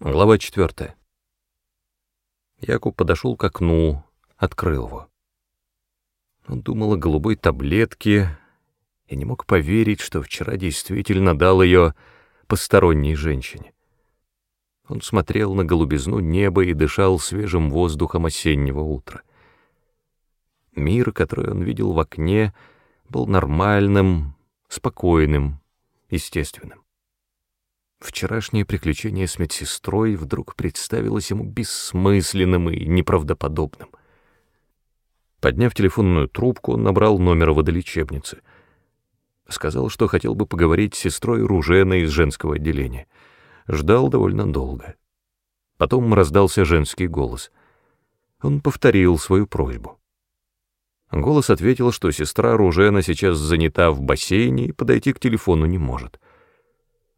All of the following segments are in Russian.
Глава четвертая. Якуб подошел к окну, открыл его. Он думал о голубой таблетке и не мог поверить, что вчера действительно дал ее посторонней женщине. Он смотрел на голубизну неба и дышал свежим воздухом осеннего утра. Мир, который он видел в окне, был нормальным, спокойным, естественным. Вчерашнее приключение с медсестрой вдруг представилось ему бессмысленным и неправдоподобным. Подняв телефонную трубку, он набрал номер водолечебницы. Сказал, что хотел бы поговорить с сестрой Руженой из женского отделения. Ждал довольно долго. Потом раздался женский голос. Он повторил свою просьбу. Голос ответил, что сестра Ружена сейчас занята в бассейне и подойти к телефону не может.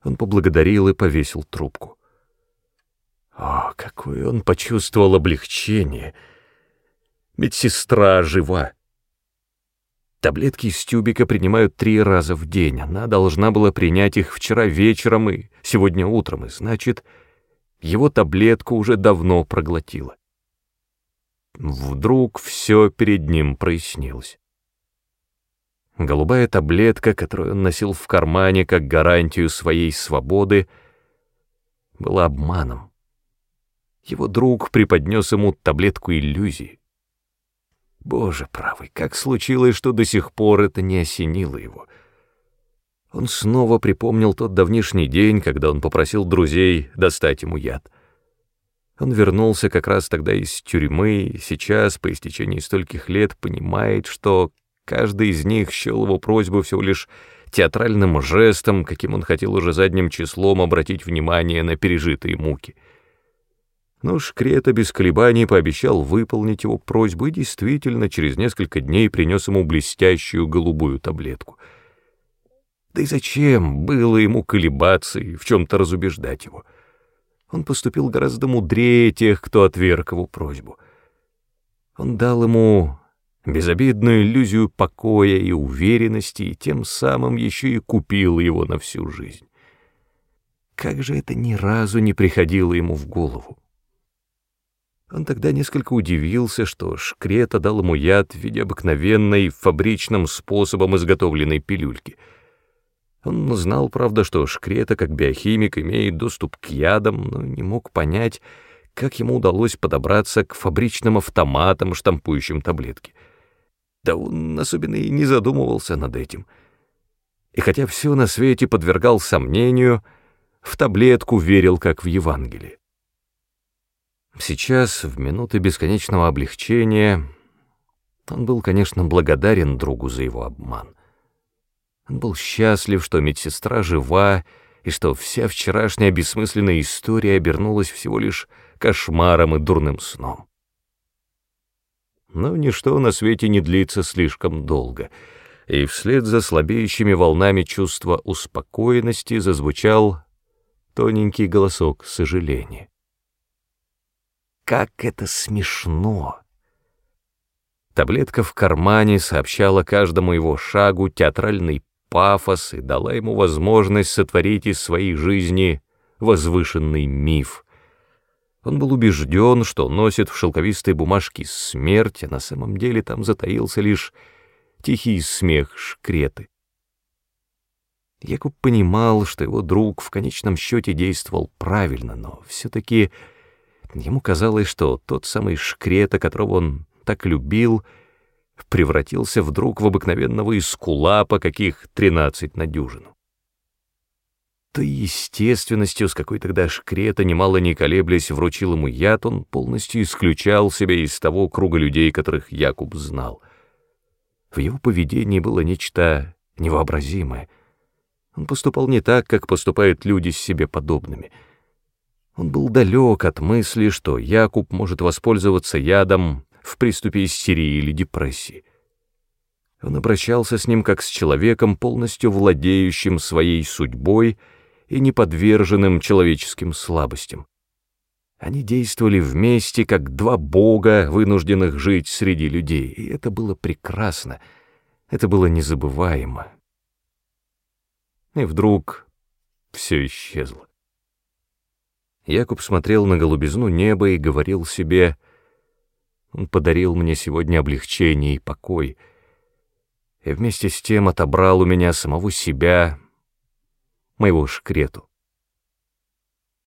Он поблагодарил и повесил трубку. О, какое он почувствовал облегчение! Медсестра жива. Таблетки из тюбика принимают три раза в день. Она должна была принять их вчера вечером и сегодня утром, и значит, его таблетку уже давно проглотила. Вдруг все перед ним прояснилось. Голубая таблетка, которую он носил в кармане как гарантию своей свободы, была обманом. Его друг преподнес ему таблетку иллюзии. Боже правый, как случилось, что до сих пор это не осенило его. Он снова припомнил тот давнишний день, когда он попросил друзей достать ему яд. Он вернулся как раз тогда из тюрьмы, и сейчас, по истечении стольких лет, понимает, что Каждый из них счел его просьбу всего лишь театральным жестом, каким он хотел уже задним числом обратить внимание на пережитые муки. Но Шкрета без колебаний пообещал выполнить его просьбу и действительно через несколько дней принес ему блестящую голубую таблетку. Да и зачем было ему колебаться и в чем-то разубеждать его? Он поступил гораздо мудрее тех, кто отверг его просьбу. Он дал ему безобидную иллюзию покоя и уверенности, и тем самым еще и купил его на всю жизнь. Как же это ни разу не приходило ему в голову? Он тогда несколько удивился, что Шкрета дал ему яд в виде обыкновенной, фабричным способом изготовленной пилюльки. Он знал, правда, что Шкрета, как биохимик, имеет доступ к ядам, но не мог понять, как ему удалось подобраться к фабричным автоматам, штампующим таблетки. Да он особенно и не задумывался над этим. И хотя все на свете подвергал сомнению, в таблетку верил, как в Евангелие. Сейчас, в минуты бесконечного облегчения, он был, конечно, благодарен другу за его обман. Он был счастлив, что медсестра жива, и что вся вчерашняя бессмысленная история обернулась всего лишь кошмаром и дурным сном. Но ничто на свете не длится слишком долго, и вслед за слабеющими волнами чувства успокоенности зазвучал тоненький голосок сожаления. Как это смешно! Таблетка в кармане сообщала каждому его шагу театральный пафос и дала ему возможность сотворить из своей жизни возвышенный миф — он был убежден, что носит в шелковистой бумажке смерть, а на самом деле там затаился лишь тихий смех шкреты. Якуб понимал, что его друг в конечном счете действовал правильно, но все-таки ему казалось, что тот самый шкрета, которого он так любил, превратился вдруг в обыкновенного искулапа, каких тринадцать на дюжину той естественностью, с какой тогда Шкрета, немало не колеблясь, вручил ему яд, он полностью исключал себя из того круга людей, которых Якуб знал. В его поведении было нечто невообразимое. Он поступал не так, как поступают люди с себе подобными. Он был далек от мысли, что Якуб может воспользоваться ядом в приступе истерии или депрессии. Он обращался с ним как с человеком, полностью владеющим своей судьбой, и неподверженным человеческим слабостям. Они действовали вместе, как два бога, вынужденных жить среди людей, и это было прекрасно, это было незабываемо. И вдруг все исчезло. Якуб смотрел на голубизну неба и говорил себе, «Он подарил мне сегодня облегчение и покой, и вместе с тем отобрал у меня самого себя, моего шкрету».